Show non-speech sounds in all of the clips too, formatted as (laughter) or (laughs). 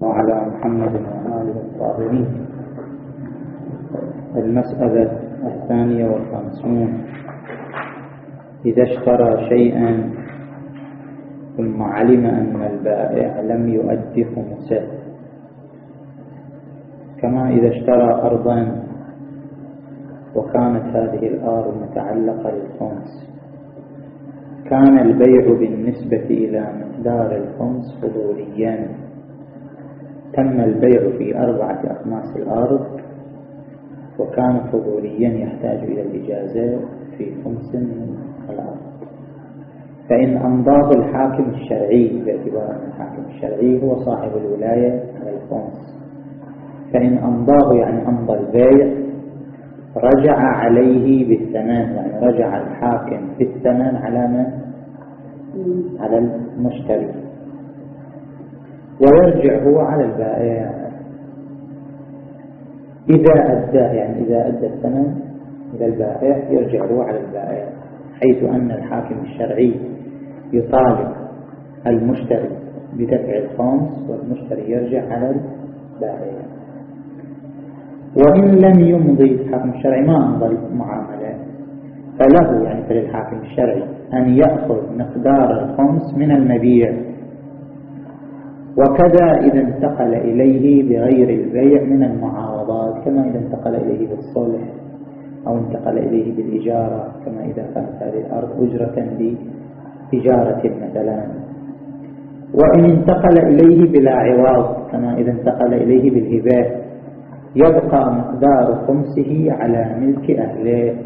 وعلى محمد وآله الطاهرين. المسألة الثانية والخمسون. إذا اشترى شيئا ثم علم أن البائع لم يؤدي خمسه كما إذا اشترى أرضا وكانت هذه الأرض متعلقة بالخمس كان البيع بالنسبة إلى مقدار الخمس فضوليا. تم البيع في أربعة أخماس الأرض وكان فضوليا يحتاج إلى الإجازة في خمس من الأرض. فإن أمضاه الحاكم الشرعي باعتبار أن الحاكم الشرعي هو صاحب الولاية على الخمس. فإن أمضاه يعني أمضى البيع رجع عليه بالثمن يعني رجع الحاكم بالثمن على من؟ على المشتري. ويرجع هو على البائع. إذا أدى يعني إذا أدى الثمن إلى البائع يرجع هو على البائع حيث أن الحاكم الشرعي يطالب المشتري بدفع الخمس والمشتري يرجع على البائع. وإن لم يمضي الحاكم الشرعي ما أمضى المعاملة. فله يعني فللحاكم الشرعي أن يأخذ مقدار الخمس من المبيع. وكذا إذا انتقل إليه بغير البيع من المعاوضات كما إذا انتقل إليه بالصلح أو انتقل إليه بالإجارة كما إذا كانت هذه الأرض أجرة بإجارة مثلا. وإن انتقل إليه بلا عوض كما إذا انتقل إليه بالهبات يبقى مقدار خمسه على ملك أهله.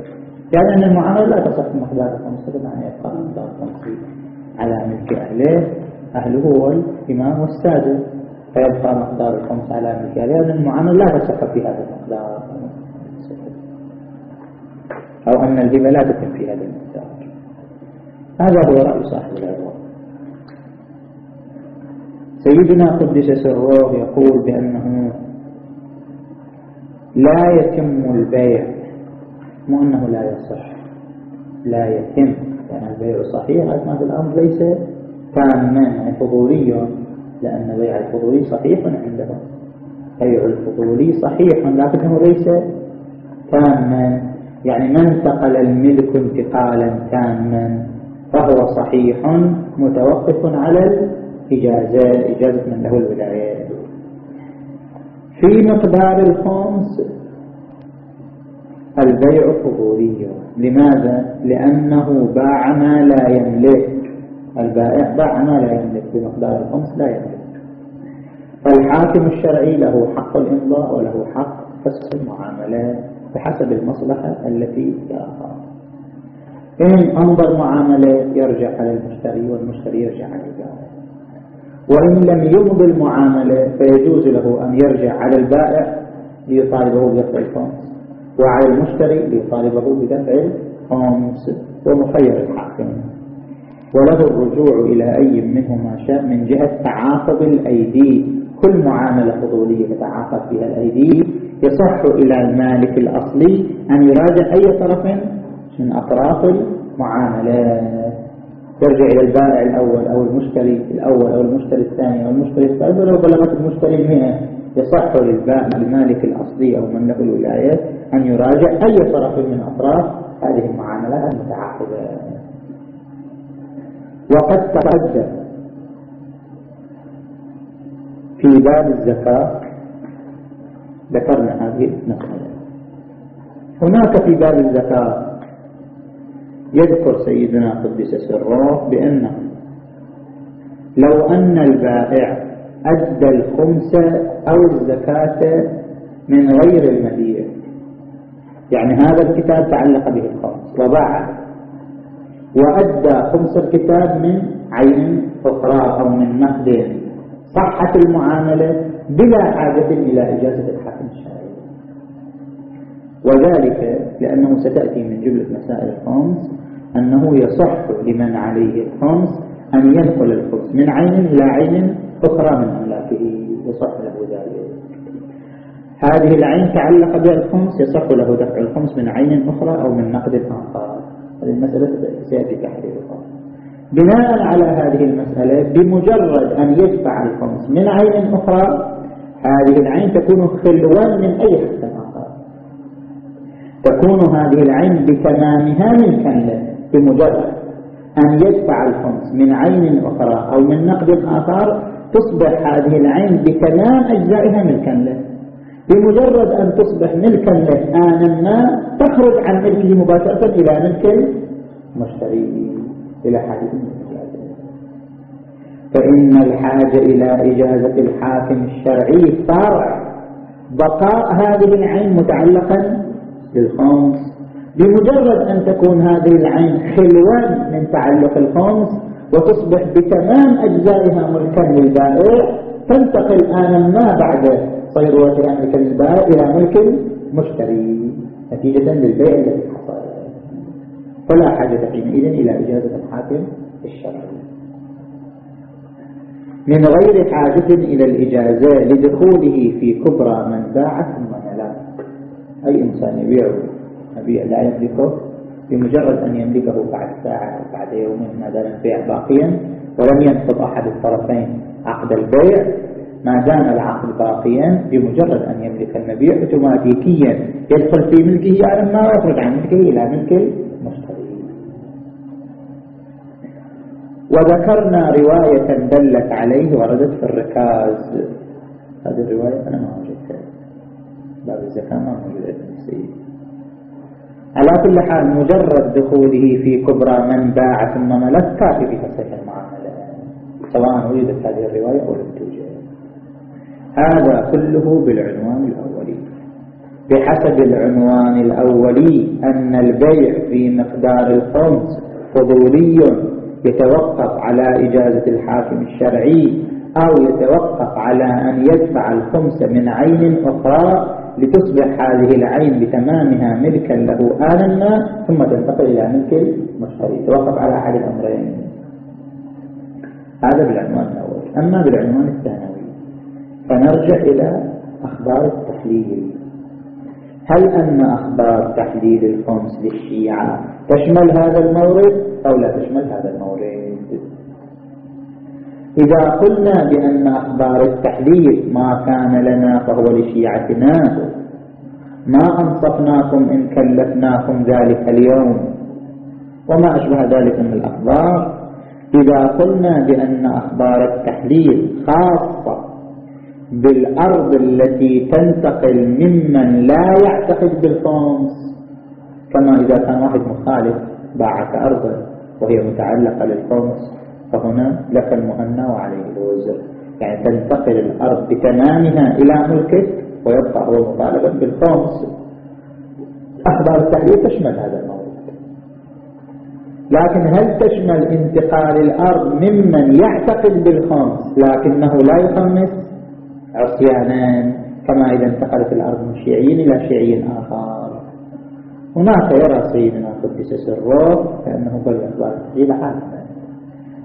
يعني أن المعاملة لا تصح مقدار خمسه بمعنى يبقى مقدار خمسه على ملك أهله. أهله هو الإمام والسادة فيبقى مقدار الخمس على ملك أهله لأن المعاملة لا تصح في هذا المقدار. أو أن الهبة لا تتم في هذا المقدار. هذا هو رأي صاحب الأرواح. سيدنا قدس سره يقول بأنه لا يتم البيع مو أنه لا يصح لا يتم. يعني البيع صحيح هذا الأمر ليس تاما يعني فضولي لأن بيع الفضولي صحيح عندهم بيع الفضولي صحيح لكنه ليس تاما. يعني ما انتقل الملك انتقالا تاما فهو صحيح متوقف على الإجازة إجازة من له الولاية. في مقدار الخمس البيع فضولي. لماذا؟ لأنه باع ما لا يملك. البائع باع ما لا يملك بمقدار الخمس لا يملك. فالحاكم الشرعي له حق الإمضاء وله حق فسخ المعاملات بحسب المصلحة التي يراها إن أمضى المعاملة يرجع على المشتري والمشتري يرجع على البائع. وإن لم يمضي المعاملة فيجوز له أن يرجع على البائع ليطالبه بدفع الخمس وعلى المشتري ليطالبه بدفع الخمس ومخير الحاكم. وله الرجوع إلى أي منهما شاء من جهة تعاقب الأيدي. كل معاملة فضولية تتعاقب فيها الأيدي. يصح إلى المالك الأصلي أن يراجع أي طرف من أطراف المعاملة. ترجع إلى البائع الأول أو المشتري الأول أو المشتري الثاني أو المشتري الثالث ولو بلغت المشتري المئة. يصح للمالك الأصلي أو من له الولاية أن يراجع أي طرف من أطراف هذه المعاملات المتعاقبة وقد تقدم في باب الزكاة. ذكرنا هذه المسألة هناك في باب الزكاة يذكر سيدنا قدس سره بأنه لو أن البائع أدى الخمس أو الزكاة من غير المبيع يعني هذا الكتاب تعلق به الخمس وباعه. وأدى خمس الكتاب من عين أخرى أو من نقد. صحة المعاملة بلا حاجة إلى إجازة الحاكم الشرعي وذلك لأنه ستأتي من جملة مسائل الخمس أنه يصح لمن عليه الخمس أن ينقل الخمس من عين إلى عين أخرى من أملاكه يصح له ذلك. هذه العين تعلق بها الخمس يصح له دفع الخمس من عين أخرى أو من نقد آخر. هذه المسألة سيأتي تحريرها بناء على هذه المسألة بمجرد أن يدفع الخمس من عين أخرى هذه العين تكون خلوا من أي حق آخر تكون هذه العين بتمامها ملكا له بمجرد أن يدفع الخمس من عين أخرى أو من نقد آخر تصبح هذه العين بتمام أجزائها ملكا له بمجرد أن تصبح ملكا له آنا ما تخرج عن ملكه مباشرة إلى ملك المشتري إلى حاجة فإن الحاجة إلى إجازة الحاكم الشرعي فرع. بقاء هذه العين متعلقا بالخمس. بمجرد أن تكون هذه العين خلوا من تعلق الخمس وتصبح بتمام أجزائها ملكا للبائع تنتقل آنا ما بعد صيروتها ملكا للبائع إلى ملك المشتري نتيجة للبيع الذي حصل. فلا حاجة حينئذ إلى إجازة الحاكم الشرعي. من غير حاجة إلى الإجازة لدخوله في كبرى من باع ثم ملاك أي إنسان يبيع مبيع لا يملكه بمجرد أن يملكه بعد ساعة أو بعد يوم ما دام البيع باقيا ولم ينقض أحد الطرفين عقد البيع ما دام العقد باقيا بمجرد أن يملك المبيع اوتوماتيكيا يدخل في ملكه على ما يخرج عن ملكه إلى ملك المشتري وذكرنا رواية دلت عليه وردت في الركاز. هذه الرواية أنا ما وجدتها. باب الزكاة ما موجودة في السيد على كل حال مجرد دخوله في كبرى من باع ثم ملك كافي في تصحيح المعاملة. سواء وجدت هذه الرواية أو لم توجد هذا كله بالعنوان الأولي. بحسب العنوان الأولي أن البيع في مقدار الخمس فضولي يتوقف على إجازة الحاكم الشرعي أو يتوقف على أن يدفع الخمس من عين أخرى لتصبح هذه العين بتمامها ملكا له آنا ما ثم تنتقل إلى ملك المشتري يتوقف على أحد الأمرين. هذا بالعنوان الأول أما بالعنوان الثانوي فنرجع إلى أخبار التحليل. هل أن أخبار تحليل الخمس للشيعة تشمل هذا المورد أو لا تشمل هذا المورد؟ إذا قلنا بأن أخبار التحليل ما كان لنا فهو لشيعتنا ما أنصفناكم إن كلفناكم ذلك اليوم وما أشبه ذلك من الأخبار؟ إذا قلنا بأن أخبار التحليل خاصة بالأرض التي تنتقل ممن لا يعتقد بالخمس كما إذا كان واحد مخالف باعك أرضا وهي متعلقة للخمس فهنا لك المهنى وعليه الوزر. يعني تنتقل الأرض بتمامها إلى ملكك ويبقى هو مطالبا بالخمس أخبار التحليل تشمل هذا الموضوع. لكن هل تشمل انتقال الأرض ممن يعتقد بالخمس لكنه لا يخمس عصيانا كما إذا انتقلت الأرض من شيعي إلى شيعي آخر. هناك يرى سيدنا قدس سره كأنه قال أخبار التحليل عامة.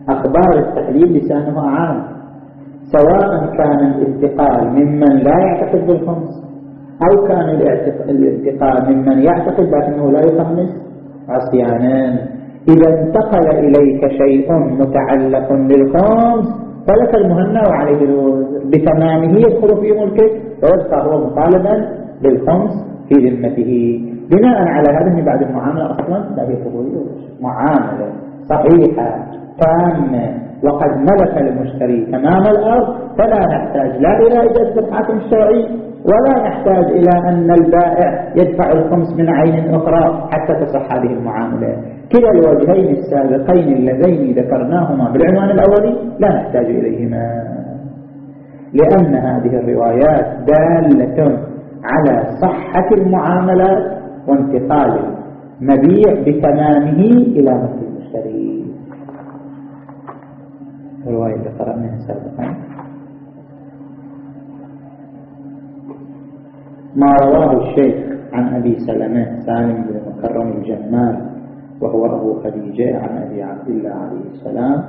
أخبار التحليل لسانه عام سواء كان الانتقال ممن لا يعتقد بالخمس أو كان الانتقال ممن يعتقد لكنه لا يخمس. عصيانا إذا انتقل إليك شيء متعلق بالخمس فلك المهنى وعليه الوزر بتمامه يدخل في ملكه ويبقى هو مطالبا بالخمس في ذمته. بناء على هذا بعد المعاملة أصلا لا هي فضولية معاملة صحيحة تامة. وقد ملك المشتري تمام الأرض فلا نحتاج لا إلى إجازة الحاكم الشرعي. ولا نحتاج إلى أن البائع يدفع الخمس من عين أخرى حتى تصح هذه المعاملة. كلا الوجهين السابقين اللذين ذكرناهما بالعنوان الأولي لا نحتاج إليهما. لأن هذه الروايات دالة على صحة المعاملات وانتقال المبيع بتمامه إلى مثل المشتري. الرواية اللي قرأناها سابقا ما رواه الشيخ عن أبي سلمة سالم بن مكرم الجمال وهو أبو خديجة عن أبي عبد الله عليه السلام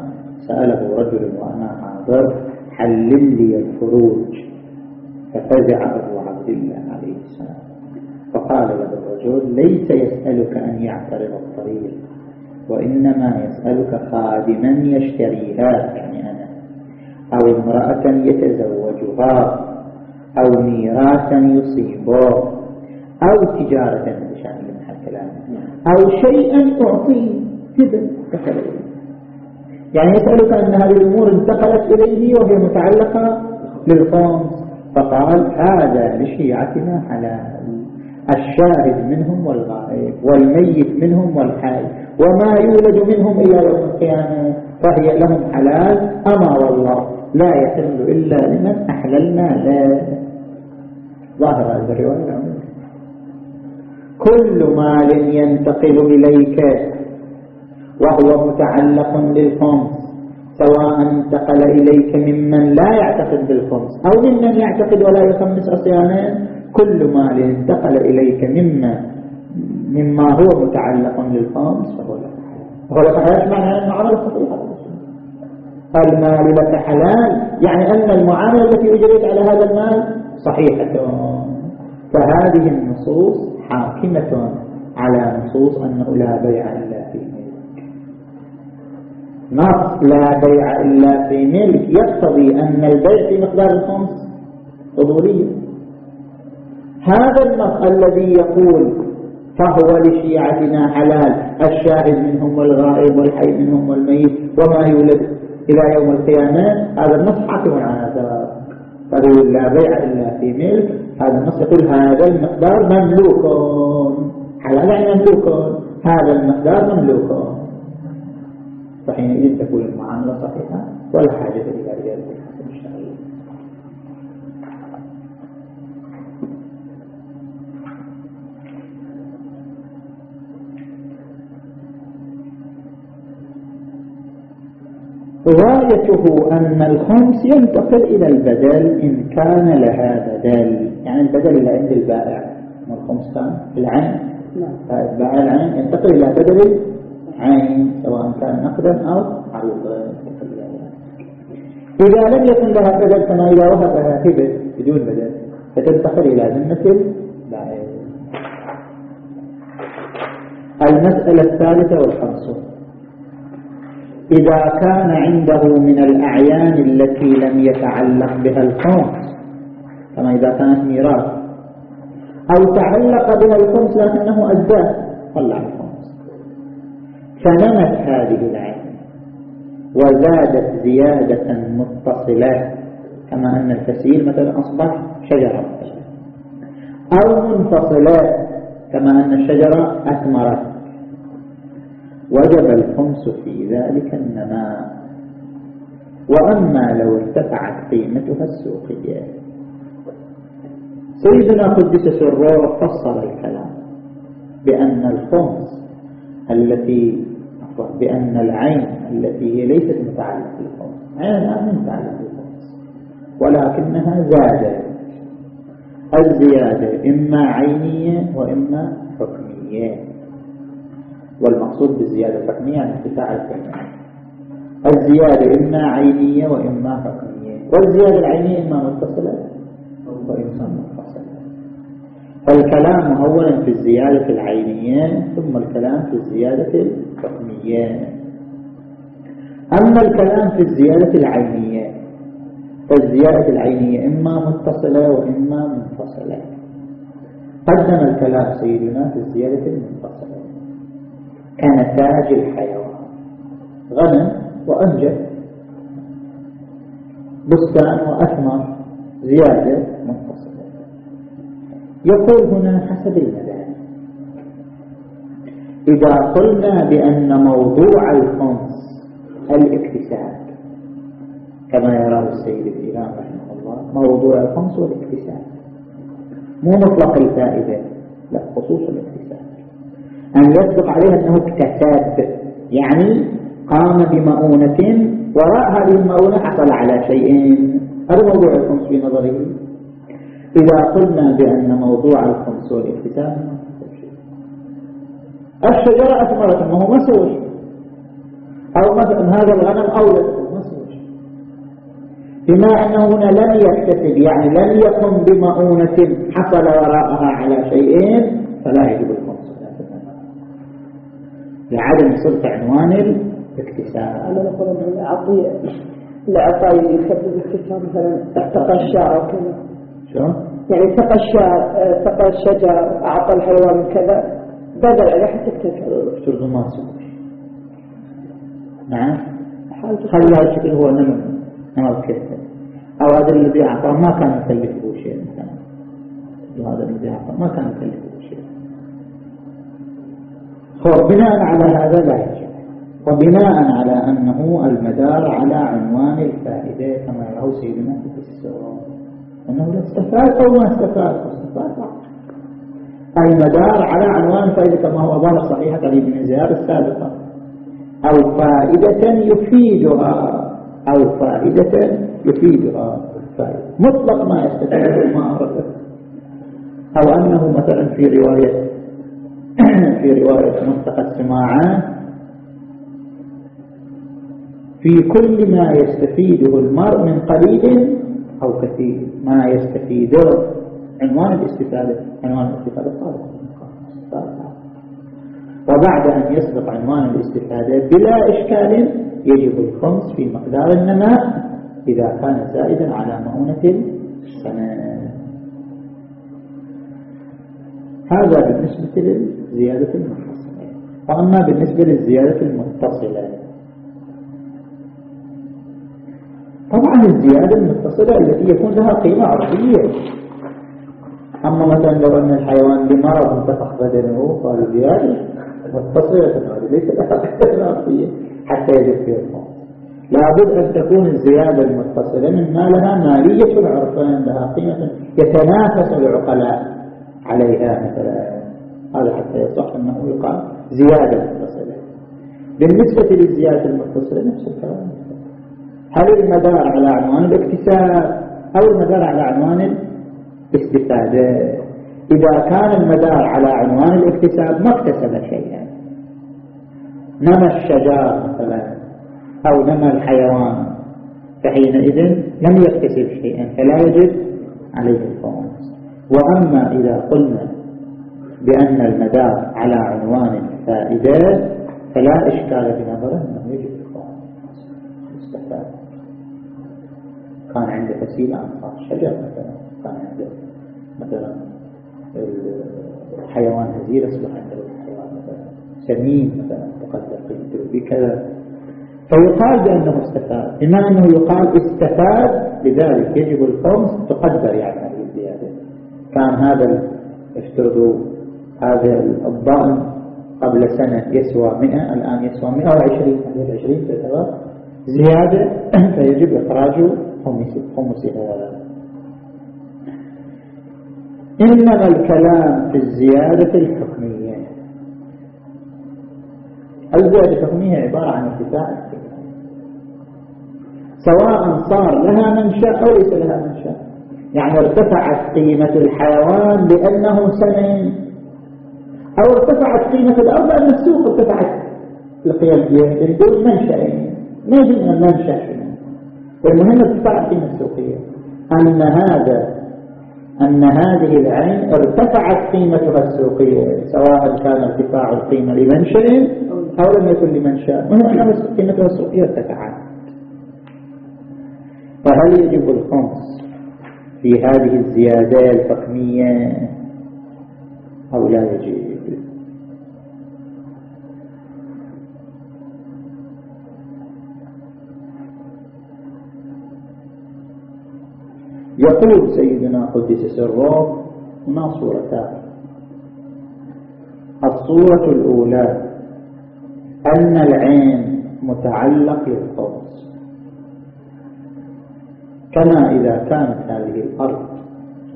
سأله رجل وأنا حاضر حلل لي الفروج ففزع أبو عبد الله عليه السلام. فقال له الرجل ليس يسألك أن يعترض الطريق وإنما يسألك خادما يشتريها يعني أنا أو امرأة يتزوجها أو ميراثا يصيبه أو تجارة بشأن الكلام أو شيئا أعطيه كذا دخل يعني يسألك أن هذه الأمور انتقلت إليه وهي متعلقة بالخمس فقال هذا لشيعتنا حلال. الشاهد منهم والغائب والميت منهم والحي. وما يولد منهم إلى يوم القيامة فهي لهم حلال. أما والله لا يحل إلا لمن أحللنا له ظاهر هذه الرواية. كل مال ينتقل إليك وهو متعلق بالخمس سواء انتقل إليك ممن لا يعتقد بالخمس أو ممن يعتقد ولا يخمس عصيانا كل مال انتقل إليك مما مما هو متعلق بالخمس. فهو لك فهو لك حلال معنى المعاملة صحيحة المال لك حلال. يعني أن المعاملة التي أجريت على هذا المال صحيحة. فهذه النصوص حاكمة على نصوص أنه لا بيع إلا في ملك. نص لا بيع إلا في ملك يقتضي أن البيع في مقدار الخمس حضورية. هذا النص الذي يقول فهو لشيعتنا حلال. الشاهد منهم والغائب والحي منهم والميت وما يولد إلى يوم القيامة. هذا النص حاكم على هذا. فقال لا بيع إلا في ملك. هذا النص يقول هذا المقدار مملوك. حلال يعني مملوك. هذا المقدار مملوك. فحينئذ تكون المعاملة صحيحة ولا حاجة غايته أن الخمس ينتقل إلى البدل إن كان لها بدل. يعني البدل اللي عند البائع. الخمس كان؟ العين. نعم. بائع العين ينتقل إلى بدل العين سواء كان نقدا أو عروضا إذا لم يكن لها بدل كما إذا وهبها هبه بدون بدل؟ فتنتقل إلى ذمة البائع. المسألة الثالثة والخمسون إذا كان عنده من الأعيان التي لم يتعلق بها الخمس كما إذا كانت ميراث أو تعلق بها الخمس لكنه أداه طلع الخمس فنمت هذه العين وزادت زيادة متصلة كما أن الفسيل مثلا أصبح شجرة أو منفصلة كما أن الشجرة أثمرت. وجب الخمس في ذلك النماء. وأما لو ارتفعت قيمتها السوقية. سيدنا قدس سره فصل الكلام بأن الخمس التي بأن العين التي هي ليست متعلقة بالخمس عين متعلقة بالخمس ولكنها زادت الزيادة إما عينية وإما حكمية. والمقصود بالزيادة الحكمية ارتفاع الكلمة الزيادة إما عينية وإما حكمية والزيادة العينية إما متصلة وإما منفصلة فالكلام أولا في الزيادة العينية ثم الكلام في الزيادة الحكمية أما الكلام في الزيادة العينية فالزيادة العينية إما متصلة وإما منفصلة قدم الكلام سيدنا في الزيادة المنفصلة كنتاج الحيوان. غنم وأنجب. بستان وأثمر زيادة منفصلة. يقول هنا حسب المباني إذا قلنا بأن موضوع الخمس الاكتساب كما يراه السيد الإمام رحمه الله موضوع الخمس والاكتساب. مو مطلق الفائدة لا خصوص الاكتساب أن يصدق عليه أنه اكتسب يعني قام بمؤونة وراء هذه المؤونة حصل على شيء. هذا موضوع الخمس في نظره إذا قلنا بأن موضوع الخمس والاكتساب الشجرة أثمرت ما هو أو مثلا هذا الغنم أولد بما أنه هنا لم يكتسب يعني لم يقم بمؤونة حصل وراءها على شيئين فلا يجب لعدم صدق عنوان الاكتساب. أنا نقول أنه العطية العطاء يسبب الاكتساب مثلا اتقى الشعر أو كذا. شو؟ يعني اتقى الشعر اتقى الشجر أعطى الحيوان كذا بدل عليه حتى اكتسب افترض ما نعم. خلى الشكل هو نمو؟ نمو كذا أو هذا الذي أعطاه ما كان يكلفه شيء مثلا. وهذا الذي أعطاه ما كان يكلفه. شيء بناء على هذا لا يجب وبناء على أنه المدار على عنوان الفائدة كما يراه سيدنا في السورة أنه لا استفاد أو ما استفاد؟ المدار على عنوان الفائدة كما هو ظاهر صحيحة علي بن زياد السابقة أو فائدة يفيدها. أو فائدة يفيدها. الفائدة مطلق ما يستفيد ما أردت أو أنه مثلا في رواية في رواية مستقى السماعات في كل ما يستفيده المرء من قليل أو كثير. ما يستفيده عنوان الاستفادة عنوان الاستفادة صادق وبعد أن يسبق عنوان الاستفادة بلا إشكال يجب الخمس في مقدار النماء إذا كان زائدا على مؤونة السنة هذا بالنسبة للزيادة المنفصلة وأما بالنسبة للزيادة المتصلة طبعا الزيادة المتصلة التي يكون لها قيمة عرضية. أما مثلا لو أن الحيوان لمرض انتفخ بدنه قالوا زيادة متصلة ليس لها قيمة عرضية حتى يجب فيها الموت. لابد أن تكون الزيادة المتصلة مما لها مالية العرفان لها قيمة يتنافس العقلاء. عليها مثلا. هذا حتى يصح أنه يقال زيادة متصلة. بالنسبة للزيادة المتصلة نفس الكلام. هل المدار على عنوان الاكتساب أو المدار على عنوان الاستفادة؟ إذا كان المدار على عنوان الاكتساب ما اكتسب شيئا. نمى الشجار مثلا أو نمى الحيوان فحينئذ لم يكتسب شيئا فلا يجب عليه الخمس وأما إذا قلنا بأن المدار على عنوان الفائدة فلا إشكال بنظره أنه يجب الخمس استفاد. كان عنده فسيلة أنصار شجر مثلا. كان عنده مثلا الحيوان هزيل أصبح عنده الحيوان مثلا سمين مثلا تقدر قيمته بكذا. فيقال بأنه استفاد. بما أنه يقال استفاد لذلك يجب الخمس تقدر يعني. كان هذا افترضوا هذا الضأن قبل سنة يسوى 100 الآن يسوى 120 هذه العشرين تعتبر زيادة (clears throat) فيجب إخراج خمسها إنما الكلام في الزيادة الحكمية. الزيادة الحكمية عبارة عن ارتفاع سواء صار لها منشأ أو ليس لها منشأ. يعني ارتفعت قيمة الحيوان لأنه سمن أو ارتفعت قيمة الأرض لأن السوق ارتفعت القيم بدون منشأ. ما يجب من المنشأ؟ والمهم ارتفاع القيمة السوقية. أن هذا أن هذه العين ارتفعت قيمتها السوقية سواء كان ارتفاع القيمة لمنشأ أو لم يكن لمنشأ. المهم أن قيمتها السوقية ارتفعت. فهل يجب الخمس؟ في هذه الزيادة الحكمية أو لا يجب يقول سيدنا قدس سره هنا صورتان. الصورة الأولى أن العين متعلق للخمس كما إذا كانت هذه الأرض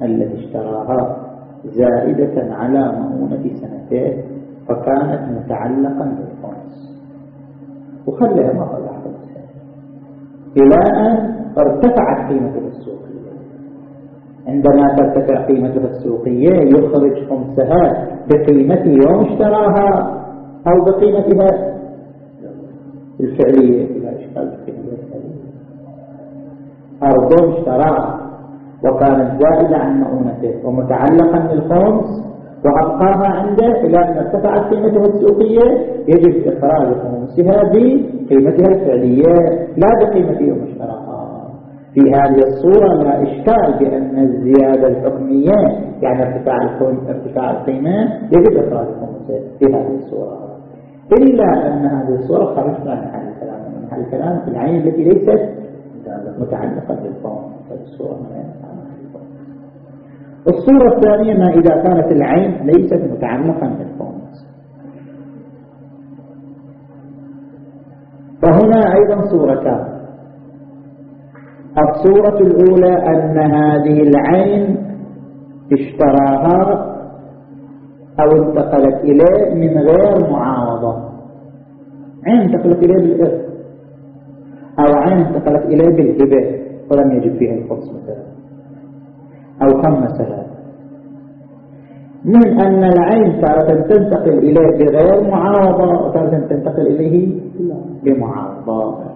التي اشتراها زائدة على مؤونة سنتين فكانت متعلقا بالخمس وخليها ما طلع إلى أن ارتفعت قيمتها السوقية. عندما ترتفع قيمتها السوقية يخرج خمسها بقيمة يوم اشتراها أو بقيمتها الفعلية إلى إشكال الفعلية أرض اشتراها وكانت زائدة عن مؤونته. ومتعلقا بالخمس وأبقاها عنده إلى أن ارتفعت قيمتها السوقية. يجب إخراج خمسها بقيمتها الفعلية لا بقيمة يوم اشتراها في هذه الصورة لا إشكال بأن الزيادة الحكمية يعني ارتفاع ارتفاع القيمة يجب إخراج خمسها في هذه الصورة. إلا أن هذه الصورة خرجت عن محل الكلام. محل الكلام في العين التي ليست متعلقة بالقوم هذه الصورة الصورة الثانية ما إذا كانت العين ليست متعلقا بالقوم. فهنا أيضا صورتان الصورة الأولى أن هذه العين اشتراها أو انتقلت إليه من غير معاوضة. عين انتقلت إليه بالإرث أو عين انتقلت إليه بالهبة ولم يجد فيها الخمس مثلا. أو خمسها من أن العين تارة تنتقل إليه بغير معاوضة وتارة تنتقل إليه بمعاوضة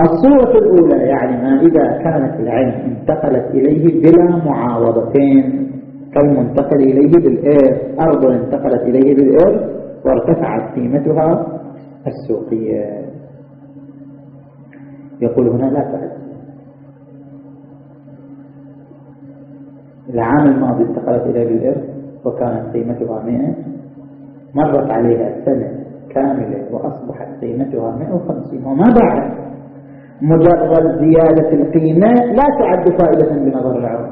الصورة الأولى يعني ما إذا كانت العين انتقلت إليه بلا معاوضتين كالمنتقل إليه بالإير أرض انتقلت إليه بالإير وارتفعت قيمتها السوقية. يقول هنا لا تعد العام الماضي انتقلت إليه بالإرث وكانت قيمتها 100 مرت عليها سنة كاملة وأصبحت قيمتها 150 وما بعد مجرد زيادة القيمة لا تعد فائدة بنظر العرف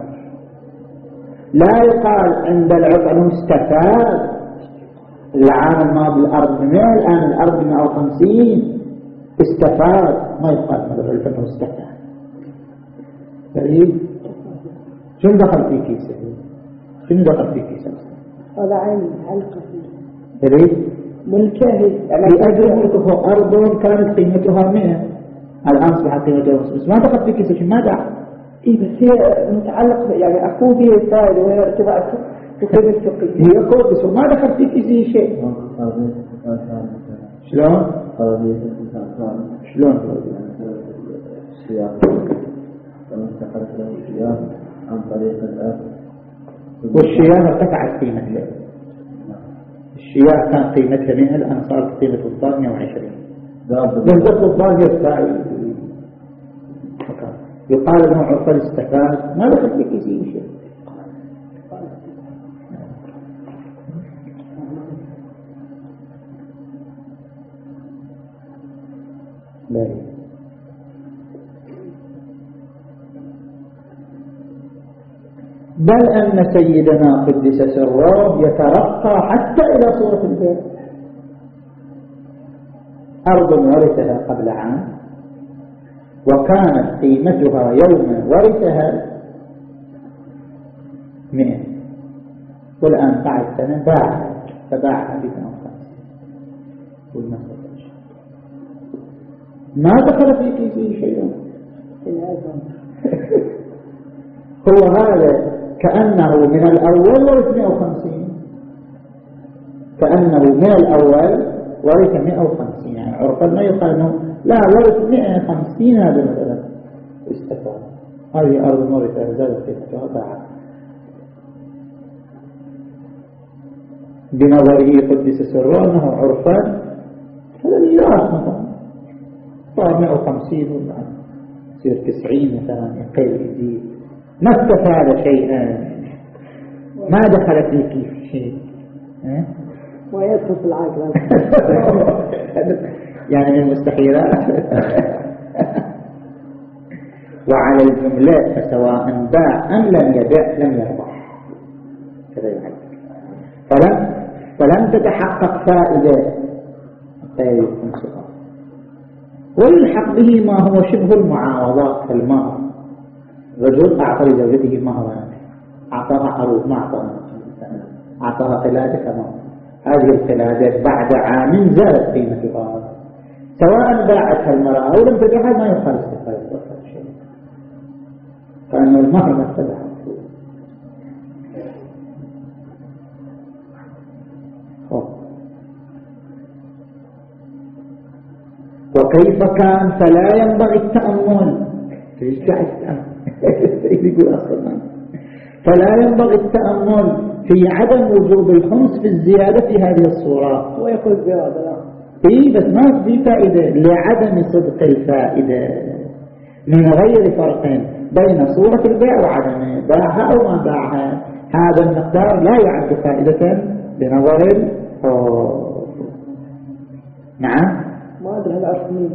لا يقال عند العرف أنه استفاد العام الماضي الأرض 100 الآن الأرض 150 استفاد. ما يقال العرف أنه استفاد. فريد شنو دخل في كيسه؟ شنو دخل في كيسه؟ هذا عين علقة. فيه فريد ملكه. لأجل ملكه أرض كانت قيمتها 100 الآن أصبحت قيمتها بس ما دخل في كيسه؟ ما دعا اي بس هي متعلق يعني أخوه به الفائدة وهي ارتفاع تقيم السقي هي قوة بس ما دخل في كيسه شيء. شلون؟ شلون؟ السياق لما انتقلت له السياق عن طريق الأب والشياه ارتفعت قيمتها الشياه كان قيمتها 100 الآن صارت قيمة الضاد 120 بالضبط الضاد يرتفع يقال انه عرف الاستفاد ما دخل في كيسه شيء بل أن سيدنا قدس سره يترقى حتى إلى صورة البيت. أرض ورثها قبل عام وكانت قيمتها يوم ورثها مئة. والآن بعد سنة باعها فباعها بثمان والمسألة ما دخل في كيسه شيء هو هذا كأنه من الأول ورث 150 كأنه من الأول ورث 150 يعني عرفا ما يقال أنه لا ورث 150 هذا مثلا. استفاد هذه أرض ورثة زادت قيمتها باعها بنظره قدس سره أنه عرفا هذا ميراث مثلا. صار 150 ولا يصير 90 مثلا يقل يزيد ما استفاد شيئا؟ ما دخل في كيف شيء؟ ويدخل في العقل. (laughs) يعني من المستحيلات. (laughs) وعلى الجملة فسواء باع أم لم يبع لم يربح. كذا يعني. فلم فلم تتحقق فائدة. سؤال. ويلحق به ما هو شبه المعاوضات كالمهر رجل أعطى لزوجته مهرا أعطاها عروض ما أعطاها أعطاها قلادة كما هذه القلادة بعد عام زادت قيمتها سواء باعتها المرأة أو لم تبيعها ما يخالف استفادة شيء فأن المهر ما استدعى وكيف كان فلا ينبغي التأمل يقول أصلا فلا ينبغي التأمل في عدم وجوب الخمس في الزيادة في هذه الصورة. هو يقول زيادة لا. إيه بس ما في فائدة لعدم صدق الفائدة لنغير فرقين بين صورة البيع وعدمه باعها أو ما باعها. هذا المقدار لا يعد فائدة بنظر نعم؟ ما أدري هل أعرف مين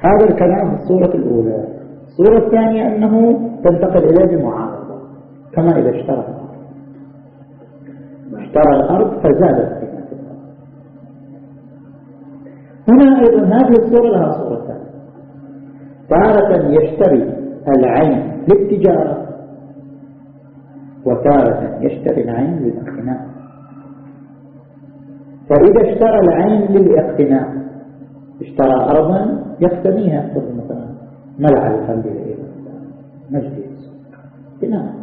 هذا الكلام في الصورة الأولى. الصورة الثانية أنه تنتقل إليه بمعارضة كما إذا اشترى اشترى الأرض فزادت قيمة الأرض هنا أيضا هذه الصورة لها صورة تارة يشتري العين للتجارة وتارة يشتري العين للاقتناء. فإذا اشترى العين للاقتناء اشترى أرضا يقتنيها مثلا ملعب الخليل مجلس. بناء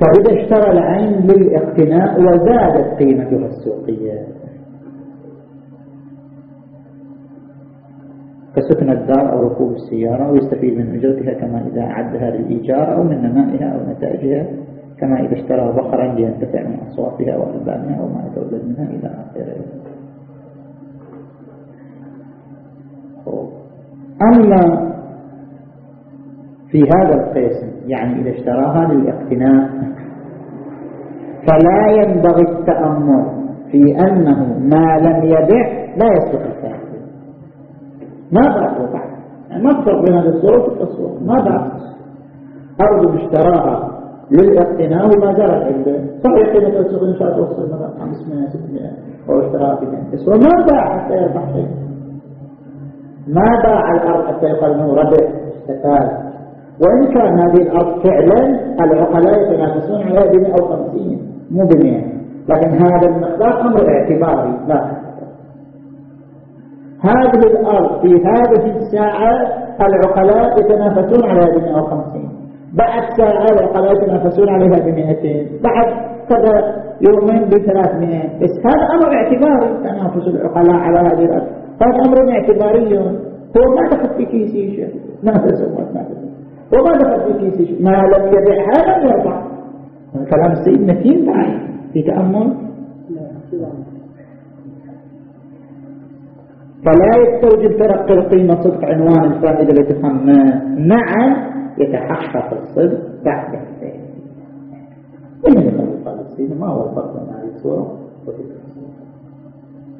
فإذا اشترى العين للاقتناء وزادت قيمتها السوقية. كسكن الدار أو ركوب السيارة ويستفيد من أجرتها كما إذا أعدها للإيجار أو من نمائها أو نتائجها كما إذا اشترى بقرا لينتفع من أصواتها وألبانها أو ما يتولد منها إلى آخره. أما في هذا القسم يعني إذا اشتراها للاقتناء فلا ينبغي التأمل في أنه ما لم يبع لا يصدق الفائدة ما بعد يعني ما بين هذه الصورة والصورة ما بعد. أرض اشتراها للاقتناء وما زالت عنده صحيح قيمة السوق إن شاء توصل مثلا 500 600 أو اشتراها ب 200 بس ما باع حتى يربح شيء. ما باع الأرض؟ حتى يقال أنه ربح استفاد وإن كان هذه الأرض فعلا العقلاء يتنافسون عليها ب 150 مو ب 100 لكن هذا المقدار أمر اعتباري لا. هذه الأرض في هذه الساعة العقلاء يتنافسون على هذه 150 بعد ساعة العقلاء يتنافسون عليها ب 200 بعد كذا يومين ب 300 بس هذا أمر اعتباري تنافس العقلاء على هذه الأرض. هذا أمر اعتباري هو ما دخل في كيسي شيء. ما هو ما دخل في كيسي شيء. ما لم يبيع هذا يرفع كلام السيد متين بعيد. في تأمل فلا يستوجب ترقي القيمة صدق عنوان الفائدة التي تسمى نعم يتحقق الصدق بعد السيد وين يقول السيد ما هو الفرق هذه الصورة الصورة؟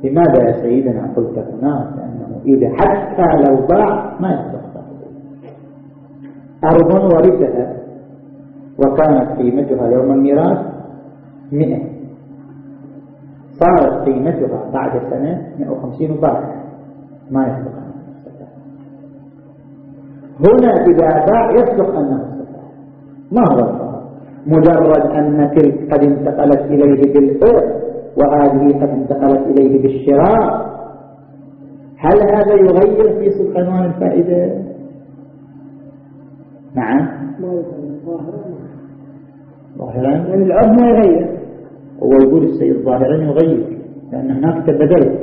لماذا يا سيدنا قلت هناك لأنه إذا حتى لو باع ما يصدق. أرض ورثها وكانت قيمتها يوم الميراث مئة. صارت قيمتها بعد سنة 150 وباع. ما يصدق. هنا إذا باع يصدق أنه استفاد ما هو الفرق مجرد أن تلك قد انتقلت إليه بالإرث وهذه قد انتقلت إليه بالشراء. هل هذا يغير في صدق عنوان الفائدة؟ نعم. ما يغير ظاهرا؟ ظاهرا يعني العرض ما يغير. هو يقول السيد ظاهرا يغير لأن هناك تبدل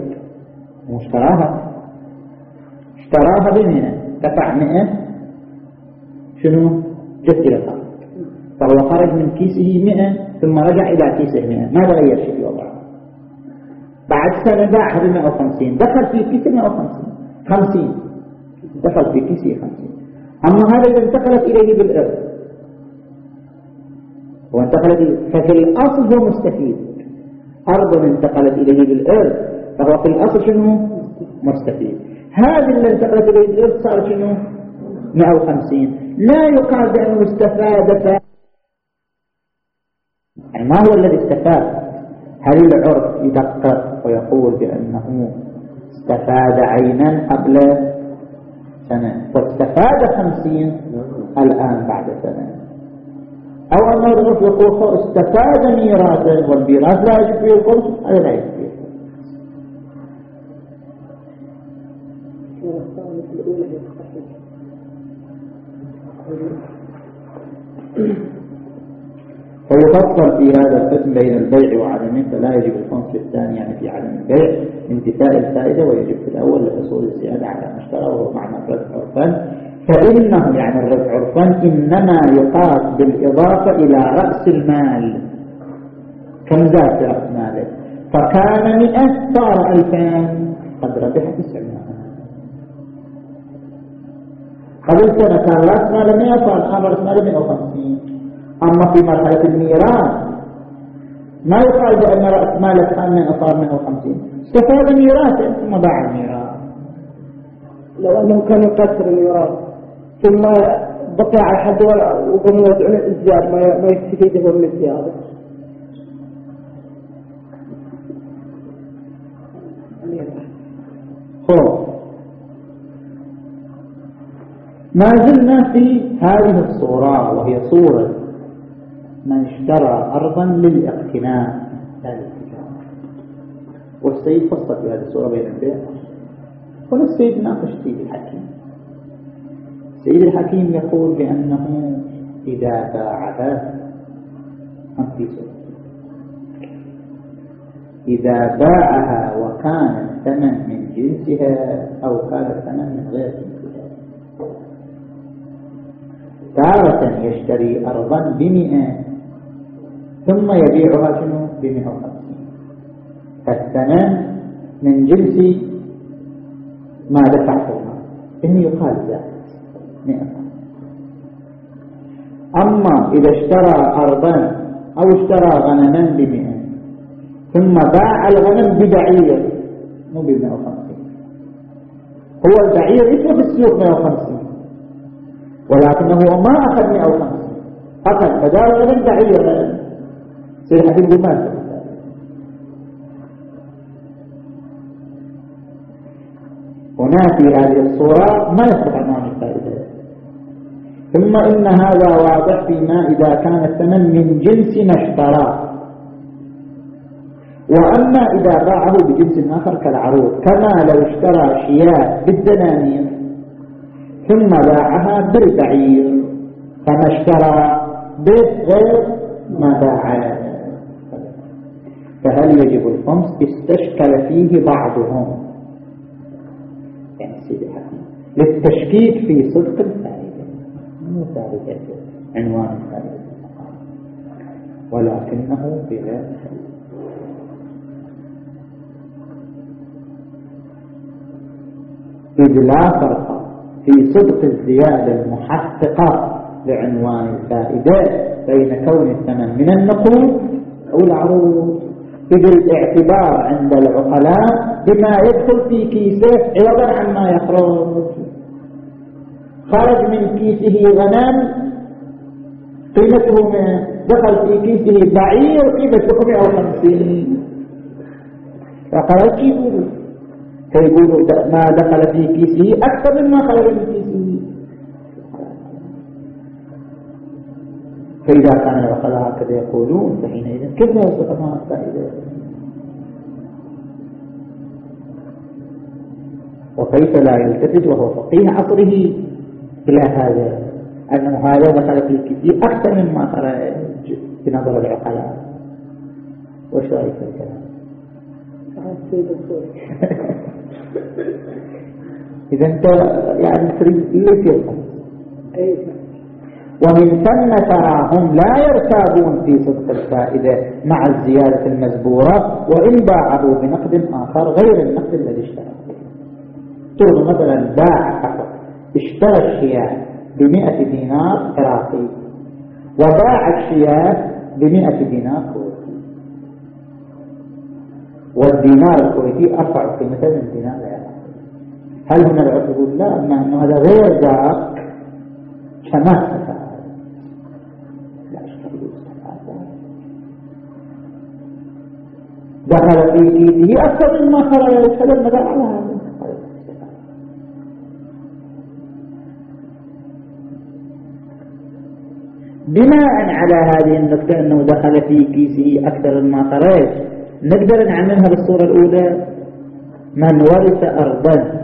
واشتراها اشتراها بمئة دفع مئة. شنو؟ جت إلى فهو خرج من كيسه مئة ثم رجع إلى كيسه مئة. ما تغير شيء وضعه بعد سنة باعها ب 150 دخل في كيسه 150 50 دخل في كيسه 50 أما هذا إذا انتقلت إليه بالإرث. وانتقلت إليه. ففي الأصل هو مستفيد. أرض انتقلت إليه بالإرث. فهو في الأصل شنو؟ مستفيد. هذه اللي انتقلت إليه بالإرث صار شنو؟ 150 لا يقال بأنه استفاد. يعني ما هو الذي استفاد؟ هل العرف يدقق؟ ويقول بأنه استفاد عينا قبل سنة واستفاد خمسين الآن بعد سنة. أو أن العرف يقول استفاد ميراثا والميراث لا يجب فيه الخمس هذا لا يجب فيه فيفصل في هذا القسم بين البيع وعدمه فلا يجب في الثاني يعني في عدم البيع. انتفاء الفائدة ويجب في الأول لحصول الزيادة على ما اشترى وهو معنى فرد عرفان فإنه يعني الربع عرفا إنما يقاس بالإضافة إلى رأس المال. كم زاد في رأس ماله فكان مئة صار ألفان قد ربح تسعمائة. قبل سنة كان رأس ماله مئة صار الآن رأس ماله مئة وخمسين. أما في مرحلة الميراث. ما يقال بأن رأس مئة صار مئة وخمسين استفاد ميراثه ثم باع الميراث لو أنه كان يقصر الميراث ثم بقي على حد وقاموا يدعون الزيادة ما يستفيد هو من الزيادة. ما زلنا في هذه الصورة وهي صورة من اشترى أرضا للاقتناء. لا للتجارة والسيد فصل في هذه الصورة بين البيع. هنا السيد ناقش سيد الحكيم. سيد الحكيم يقول بأنه إذا أم في إذا باعها وكان الثمن من جنسها أو كان الثمن من غير جنسها. تارة يشتري أرضا بمئة ثم يبيعها شنو؟ بمئة وخمسين فالثمن من جنس ما دفعتها إن يقال ذلك مئة. أما إذا اشترى أرضا أو اشترى غنما بمئة ثم باع الغنم ببعير مو ب 150 هو البعير اسمه في السوق 150 ولكنه ما أخذ 150 أخذ بدال الغنم بعير سير حكيم بمال هنا في هذه الصورة ما يستطيع معه الفائدة ثم إن هذا واضح فيما إذا كان الثمن من جنس ما اشتراه وأما إذا باعه بجنس آخر كالعروض كما لو اشترى شياء بالدنانير ثم باعها بالبعير فما اشترى؟ به غير ما باع فهل يجب الخمس؟ استشكل فيه بعضهم. يعني سيدي للتشكيك في صدق الفائدة. مو فائدة عنوان الفائدة. ولكنه بغير إذ لا فرق في صدق الزيادة المحققة لعنوان الفائدة بين كون الثمن من النقود أو العروض. إذ الاعتبار عند العقلاء بما يدخل في كيسه عوضا عما يخرج. خرج من كيسه غنم. قيمته دخل في كيسه بعير قيمته 150 فقال كيف فيقولوا ما دخل في كيسه أكثر مما خرج من كيسه. فإذا كان العقلاء هكذا يقولون فحينئذ كيف يصدق ما الفائدة وكيف لا يلتفت وهو فقيه عصره إلى هذا؟ أنه هذا دخل في كيسه أكثر مما خرج بنظر العقلاء. وش رأيك في الكلام؟ (laughs) إذا أنت يعني تريد ليش يفهم ومن ثم تراهم لا يرتابون في صدق الفائدة مع الزيادة المزبورة وإن باعه بنقد آخر غير النقد الذي اشترى. تقول مثلا باع فقط اشترى الشياه بمئة دينار عراقي وباع الشياه بمئة دينار كويتي والدينار الكويتي أرفع قيمة من الدينار العراقي هل هنا العرف يقول لا أما أنه هذا غير ذاك. كما لا دخل في ايده أكثر مما خرج ماذا على هذا. بناء على هذه النقطة أنه دخل في كيسه أكثر مما خرج نقدر نعملها بالصورة الأولى. من ورث أرضا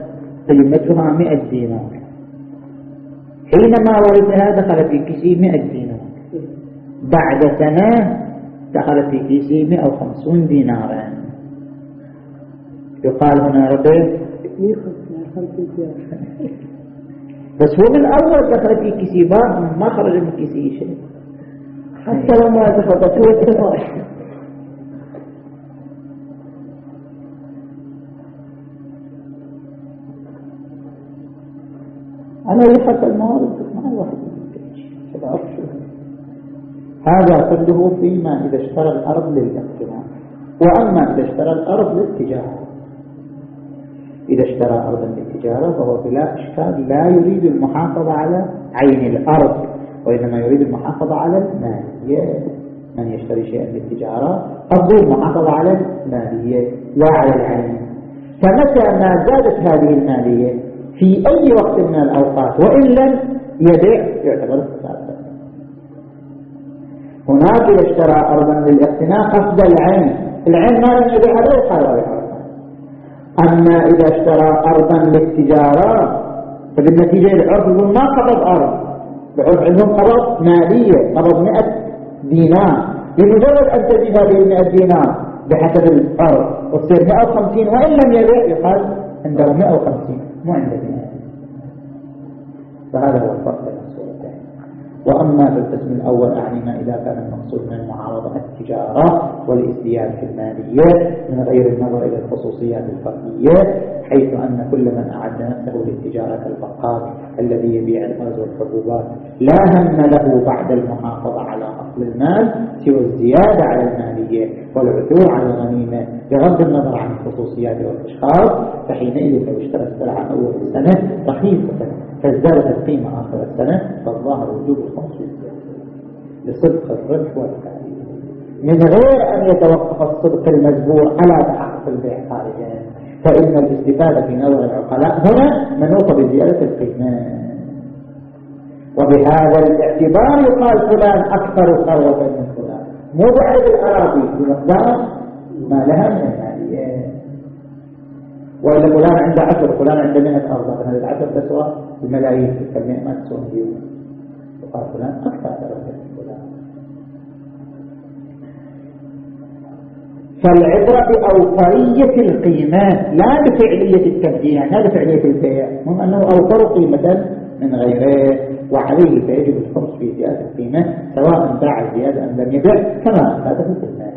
قيمتها مئة دينار. حينما ورثها دخل في كيسه مئة دينار. بعد سنة دخل في كيسه مئة وخمسون دينارا. يقال هنا ربي. بس هو من الأول دخل في باب ما خرج من كيسي شيء. حتى لو ما دخلت هو على حتى الموارد ما الواحد هذا كله فيما إذا اشترى الأرض للاقتناء وأما إذا اشترى الأرض للتجارة. إذا اشترى أرضا للتجارة فهو بلا إشكال لا يريد المحافظة على عين الأرض وإنما يريد المحافظة على المالية. من يشتري شيئا للتجارة قصده المحافظة على المالية لا على العين. فمتى ما زادت هذه المالية؟ في أي وقت من الأوقات؟ وإن لم يبيع يعتبر اقتصاد هناك إذا اشترى أرضا للاقتناء قصد العين العين ما لم يبيع لا يقال أما إذا اشترى أرضا للتجارة فبالنتيجة يقول ما قبض أرض. العرف عندهم قبض مالية قبض 100 دينار. بمجرد أن تجد هذه ال 100 دينار بحسب الأرض وتصير 150 وإن لم يبيع يقال عنده 150 مو عنده 100 فهذا هو الفرق. وأما في القسم الأول أعني ما إذا كان المقصود من المعارضة التجارة والازدياد في المالية من غير النظر إلى الخصوصيات الفردية حيث أن كل من أعد نفسه للتجارة كالبقال الذي يبيع الأرز والحبوبات لا هم له بعد المحافظة على أصل المال سوى الزيادة على المالية والعثور على الغنيمة بغض النظر عن الخصوصيات والأشخاص فحينئذ لو اشترى السلعة أول السنة رخيصة فازدادت القيمة آخر السنة فالظاهر وجوب الخمس لصدق الربح والتعليم. من غير أن يتوقف الصدق المجبور على تحقق البيع خارجا فإن الاستفادة في نظر العقلاء هنا منوطة بزيادة القيمة. وبهذا الاعتبار يقال فلان أكثر ثروة من فلان. مو بعد الأراضي بمقدار ما لها من المالية وإلا فلان عنده عشر فلان عنده 100 أرض مثلا العشر تسوى بملايين المئة ما تسوى مليون. وقال فلان أكثر ثروة من فلان. فالعبرة بأوفرية القيمة لا بفعلية التبديل يعني لا بفعلية البيع. هم أنه أوفر قيمة من غيره وعليه فيجب الخمس في زيادة القيمة سواء باع الزيادة أم لم يبع كما أفاده في المال.